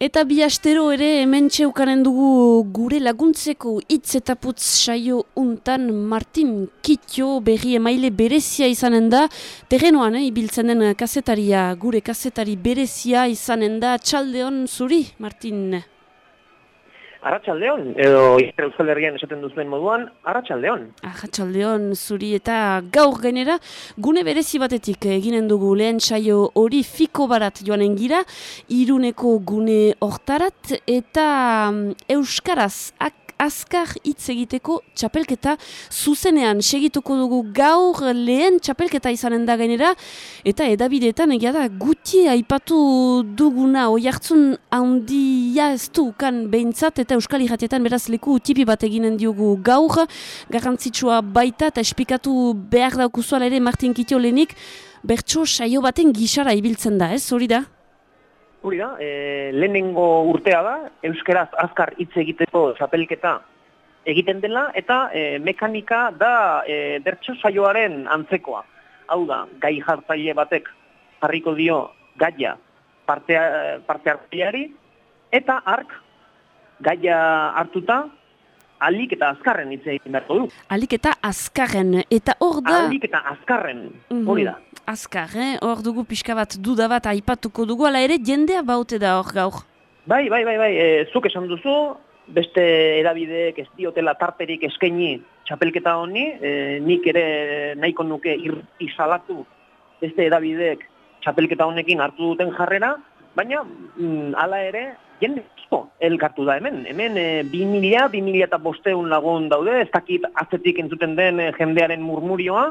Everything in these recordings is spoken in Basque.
Eta bi astero ere hemen txeukanen dugu gure laguntzeko hitz eta putz saio untan Martin Kitio berri emaile berezia izanen da. Terrenoan, eh, ibiltzen den kasetaria, gure kasetari berezia izanen da. Txaldeon zuri, Martin? Arratxaldeon, edo Euskal Herrian esaten duzuen moduan, Arratxaldeon. Arratxaldeon, zuri eta gaur genera, gune berezi batetik eginen dugu lehen saio hori fiko barat joanen gira, iruneko gune hortarat, eta mm, Euskaraz ak azkar hitz egiteko txapelketa zuzenean. Segituko dugu gaur lehen txapelketa izanen da gainera eta edabideetan egia da guti aipatu duguna oi hartzun handia ez du kan behintzat eta euskal irratietan beraz leku tipi bat eginen diogu gaur. Garrantzitsua baita eta espikatu behar daukuzuala ere Martin Kitio lehenik bertso saio baten gisara ibiltzen da, ez? Hori da? Hori da, e, lehenengo urtea da, euskeraz azkar hitz egiteko zapelketa egiten dela, eta e, mekanika da e, bertso saioaren antzekoa. Hau da, gai jartzaile batek jarriko dio gaia parte, parte hartzaileari, eta ark gaia hartuta alik eta azkarren hitz egin beharko du. Alik eta azkarren, eta hor da... Alik eta azkarren, hori da. Mhm. Azkar, eh? hor dugu pixka bat duda bat aipatuko dugu, ala ere jendea baute da hor gaur. Bai, bai, bai, bai, e, zuk esan duzu, beste erabideek ez diotela tarperik eskaini txapelketa honi, e, nik ere nahiko nuke izalatu beste erabideek txapelketa honekin hartu duten jarrera, baina mm, hala ere jende asko elkartu da hemen. Hemen e, 2000, 2000 eta bosteun lagun daude, ez dakit azetik entzuten den e, jendearen murmurioa,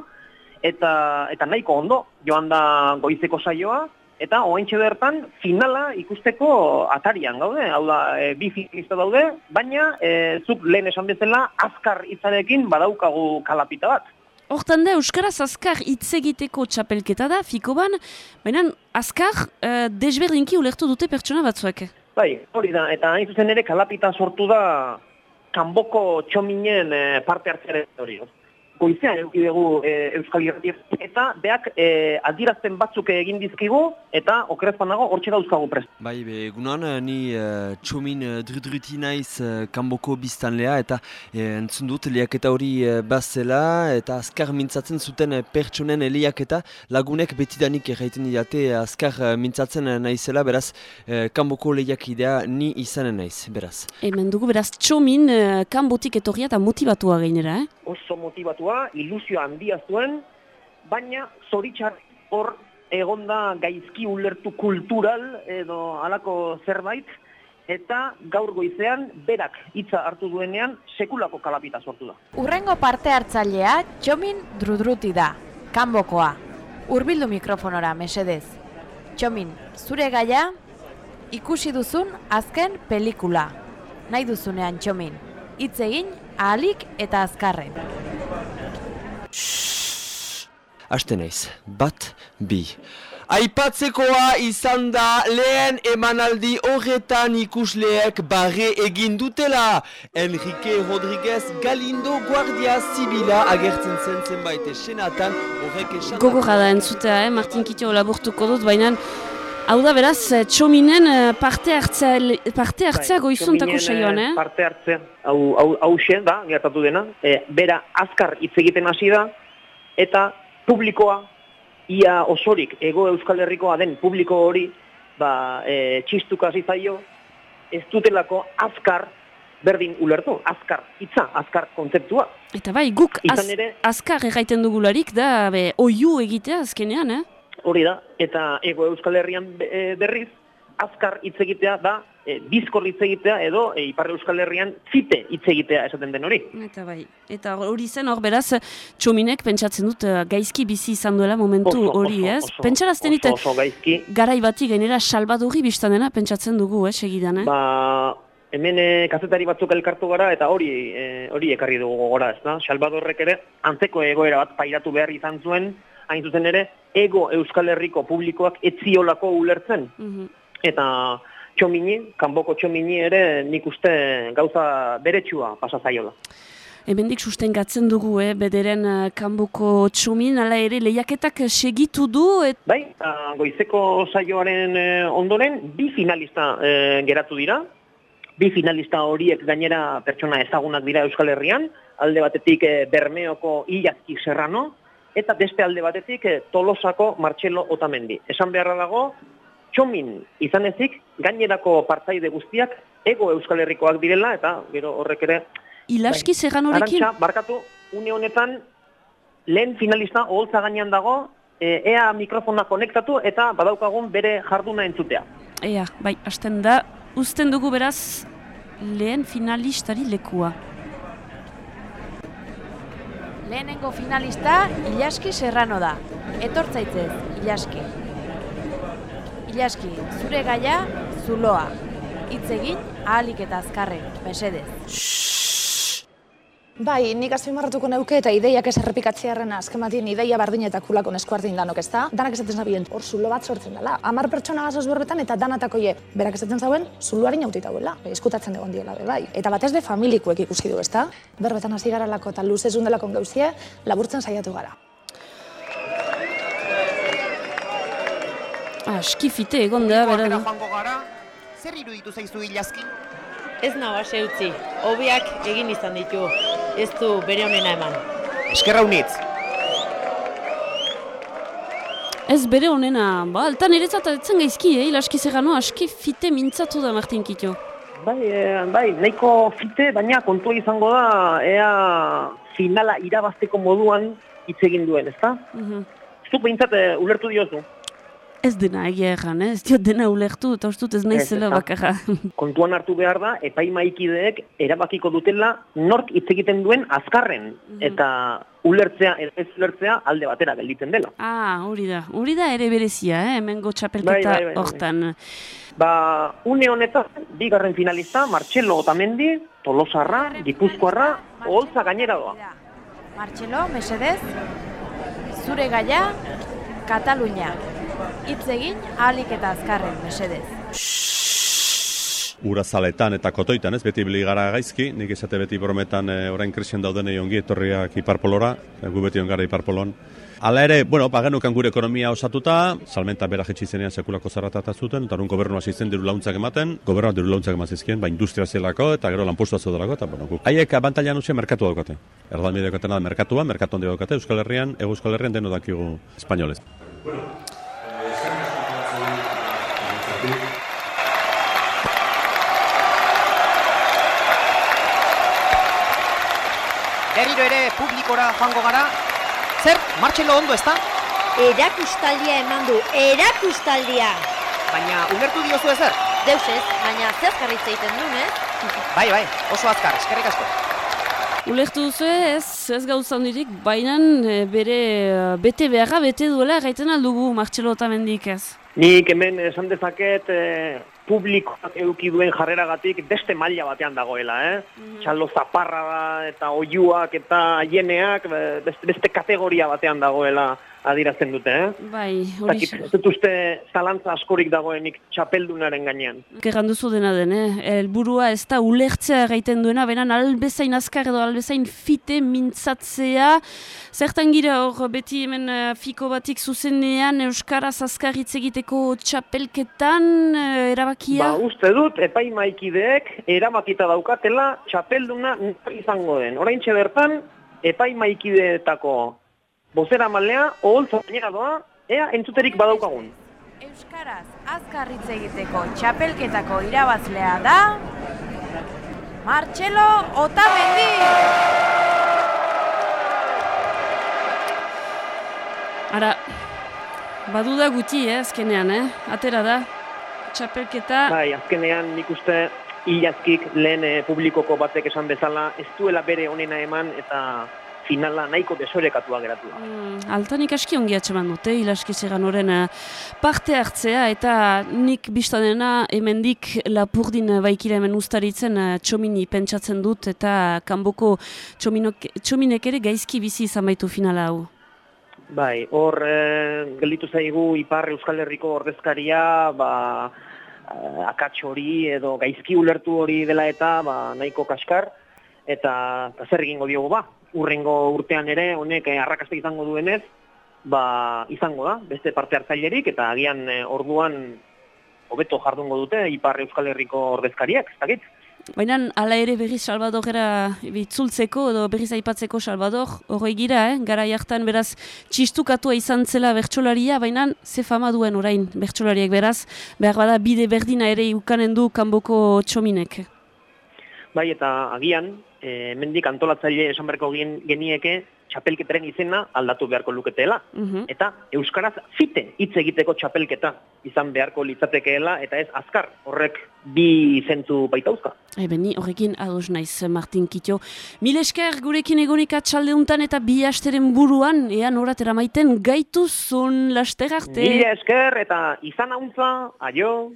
eta, eta nahiko ondo joan da goizeko saioa, eta oaintxe bertan finala ikusteko atarian gaude, hau da, e, bi finalista daude, baina e, zuk lehen esan bezala azkar hitzarekin badaukagu kalapita bat. Hortan da, Euskaraz azkar hitz egiteko txapelketa da, fiko ban, baina azkar e, desberdinki ulertu dute pertsona batzuek. Bai, hori da, eta hain zuzen ere kalapita sortu da kanboko txominen e, parte hartzaren hori goizean eduki dugu e, Euskal Irratiek eta beak e, adirazten batzuk egin dizkigu eta okerezpan nago hortxe dauzkagu prest. Bai, be, egunon, eh, ni uh, txomin drudruti naiz uh, kanboko biztan leha eta uh, entzun dut lehiaketa hori uh, bazela eta azkar mintzatzen zuten pertsonen lehiaketa lagunek betidanik erraiten didate azkar mintzatzen naizela beraz uh, kanboko lehiakidea ni izanen naiz, beraz. Hemen dugu beraz txomin uh, kanbotik etorria eta motivatua gainera, eh? oso motivatua, ilusio handia zuen, baina zoritxar hor egonda gaizki ulertu kultural edo halako zerbait, eta gaur goizean berak hitza hartu duenean sekulako kalapita sortu da. Urrengo parte hartzailea Txomin Drudruti da, kanbokoa. Urbildu mikrofonora, mesedez. Txomin, zure gaia, ikusi duzun azken pelikula. Nahi duzunean, Txomin, hitz egin ahalik eta azkarren. Aste naiz, bat, bi. Aipatzekoa izan da lehen emanaldi horretan ikusleek barre egin dutela. Enrique Rodriguez Galindo Guardia Zibila agertzen zen zenbait esenatan horrek esan... Gogorra da entzutea, eh? Martin Kitio laburtuko dut, baina Hau da beraz, eh, txominen eh, parte hartzea, parte hartzea bai, goizuntako saioan, eh? Parte hartzea, hau, hau, hau da, gertatu dena. E, bera azkar hitz egiten hasi da, eta publikoa, ia osorik, ego euskal herrikoa den publiko hori, ba, e, txistuka zaio, ez dutelako azkar berdin ulertu, azkar hitza, azkar kontzeptua. Eta bai, guk az, ere, azkar erraiten dugularik da, be, oiu egitea azkenean, eh? Hori da, eta ego euskal herrian e, berriz, azkar hitz egitea da, e, bizkor hitz egitea edo e, ipar euskal herrian zite hitz egitea esaten den hori. Eta bai, eta hori zen hor beraz, txominek pentsatzen dut uh, gaizki bizi izan duela momentu hori, ez? Pentsarazten gaizki. garai bati gainera salbadurri biztan dena pentsatzen dugu, eh, segidan, eh? Ba, hemen e, kazetari batzuk elkartu gara eta hori e, hori ekarri dugu gora, ez da? Salbadorrek ere, antzeko egoera bat pairatu behar izan zuen, hain zuzen ere, ego Euskal Herriko publikoak etziolako ulertzen. Mhm. Eta txomini, kanboko txomini ere nik uste gauza beretsua pasazaiola. Hemendik sustengatzen dugu, eh, bederen uh, kanboko txomin, ala ere lehiaketak segitu du, et... Bai, uh, goizeko saioaren eh, ondoren, bi finalista eh, geratu dira. Bi finalista horiek gainera pertsona ezagunak dira Euskal Herrian, alde batetik eh, Bermeoko Ilazki Serrano, eta beste alde batetik eh, Tolosako Martxelo Otamendi. Esan beharra dago, txomin izan ezik, gainerako partaide guztiak ego Euskal Herrikoak direla, eta gero horrek ere Ilaski Bai. Serranorekin? Arantxa, barkatu, une honetan, lehen finalista oholtza gainean dago, e, ea mikrofona konektatu eta badaukagun bere jarduna entzutea. Ea, bai, hasten da, uzten dugu beraz lehen finalistari lekua. Lehenengo finalista Ilaski Serrano da. Etortzaitzez, Ilaski. Ilaski, zure gaia, zuloa. Hitz egin, ahalik eta azkarren, mesedez. Bai, nik azpimarratuko neuke eta ideiak ez errepikatzearen azken batien ideia bardin eta kulako eskuardin danok ez da. Danak esaten zabien, hor zulo bat sortzen dela. Amar pertsona gazoz berbetan eta danatako je. Berak esaten zauen, zuloari nautita huela. Eskutatzen egon diela be, bai. Eta batez de familikuek ikusi du, ez da? Berbetan hasi garalako eta luzez undelako gauzie, laburtzen saiatu gara. Aski fite egon da, bera gara, zer iruditu zaizu ilazki? Ez nau ase utzi, hobiak egin izan ditu, ez du bere honena eman. Eskerra unitz. Ez bere honena, ba, altan eretzat etzen gaizki, eh, Ilaski Serrano, aski fite mintzatu da Martin Kito. Bai, e, bai, nahiko fite, baina kontua izango da, ea finala irabazteko moduan hitz egin duen, ezta? Mhm. Zuk behintzat e, ulertu diozu. Ez dena egia erran, eh? ez diot dena ulertu, eta uste dut ez naizela bakarra. Kontuan hartu behar da, epaimaikideek erabakiko dutela nork hitz egiten duen azkarren. Eta ulertzea, ez ulertzea alde batera gelditzen dela. Ah, hori da, hori da ere berezia, eh? hemengo txapelketa Bai, bai, bai, bai. hortan. Ba, une honetan, bigarren finalista, Martxelo Otamendi, Tolosarra, Gipuzkoarra, oholtza gainera doa. Martxelo, mesedez, zure gaia, Katalunia. Hitz egin, ahalik eta azkarren, mesedez. urazaletan eta kotoitan, ez, beti bili gara gaizki, nik esate beti brometan e, orain krisen daudenei ongi etorriak iparpolora, e, gu beti ongara iparpolon. Hala ere, bueno, ba, genukan gure ekonomia osatuta, salmenta bera jetxi zenean sekulako zarratata zuten, eta gobernu hasi zen diru launtzak ematen, gobernuak diru launtzak eman zizkien, ba, industria zelako, eta gero lanpostu delako, eta bueno, guk. Haiek abantaila nuzien merkatu daukate. Erdan bide daukatena da merkatua, merkatu handi daukate, Euskal Herrian, Ego Euskal Herrian deno dakigu espainolez. Berriro ere publikora joango gara. Zer, Martxelo ondo ezta? Erakustaldia eman du, erakustaldia! Baina ulertu diozu ezer? Deus ez, baina ze azkarritza egiten duen, ez? Bai, bai, oso azkar, eskerrik asko. Ulertu duzu ez, ez gauza handirik, baina eh, bere eh, bete beharra bete duela gaiten aldugu Martxelo Otamendik ez. Nik hemen esan dezaket e, publikoak eduki duen jarreragatik beste maila batean dagoela, eh? Txalo zaparra da eta oiuak eta hieneak e, beste, beste kategoria batean dagoela adirazten dute, eh? Bai, hori ez dut uste zalantza askorik dagoenik txapeldunaren gainean. Gerran duzu dena den, eh? Elburua ez da ulertzea gaiten duena, benan albezain azkar edo albezain fite mintzatzea. Zertan gira hor beti hemen eh, fiko batik zuzenean Euskaraz azkar hitz egiteko txapelketan eh, erabakia? Ba, uste dut, epaimaikideek eramakita daukatela txapelduna izango den. Orain bertan, epaimaikideetako bozera malea, oholtza gainera doa, ea entzuterik badaukagun. Euskaraz, azkar hitz egiteko txapelketako irabazlea da... Martxelo Otamendi! Ara, badu da guti, eh, azkenean, eh? Atera da, txapelketa... Bai, azkenean nik uste ilazkik lehen eh, publikoko batek esan bezala, ez duela bere onena eman eta finala nahiko desorekatua geratu da. Mm, altanik aski ongi atxeman dute, ilaski horren eh, parte hartzea, eta nik biztanena hemendik lapurdin baikira hemen ustaritzen eh, txomini pentsatzen dut, eta kanboko txominok, txominek ere gaizki bizi izan baitu finala hau. Bai, hor eh, gelditu zaigu Ipar Euskal Herriko ordezkaria, ba, eh, akats hori edo gaizki ulertu hori dela eta ba, nahiko kaskar. eta, eta zer egingo diogu ba. Urrengo urtean ere honek eh, arrakasta izango duenez, ba izango da, beste parte hartzailerik eta agian eh, orduan hobeto jardungo dute Ipar Euskal Herriko ordezkariak, ez dakit. Baina ala ere berriz Salvadorera bitzultzeko edo berriz aipatzeko Salvador horroi gira, eh? gara jartan beraz txistukatua izan zela bertsolaria, baina ze fama duen orain bertsolariak beraz, behar bada bide berdina ere ukanen du kanboko txominek. Bai, eta agian, e, mendik antolatzaile esan beharko gen- genieke, txapelketaren izena aldatu beharko luketela. Mhm. Eta Euskaraz fite hitz egiteko txapelketa izan beharko litzatekeela, eta ez azkar horrek bi zentzu baitauzka. Ebe, ni horrekin ados naiz, Martin Kito. Mil esker gurekin egonik atxalde eta bi asteren buruan, ean horatera maiten gaitu zon laster arte. Mila esker eta izan hauntza, aio!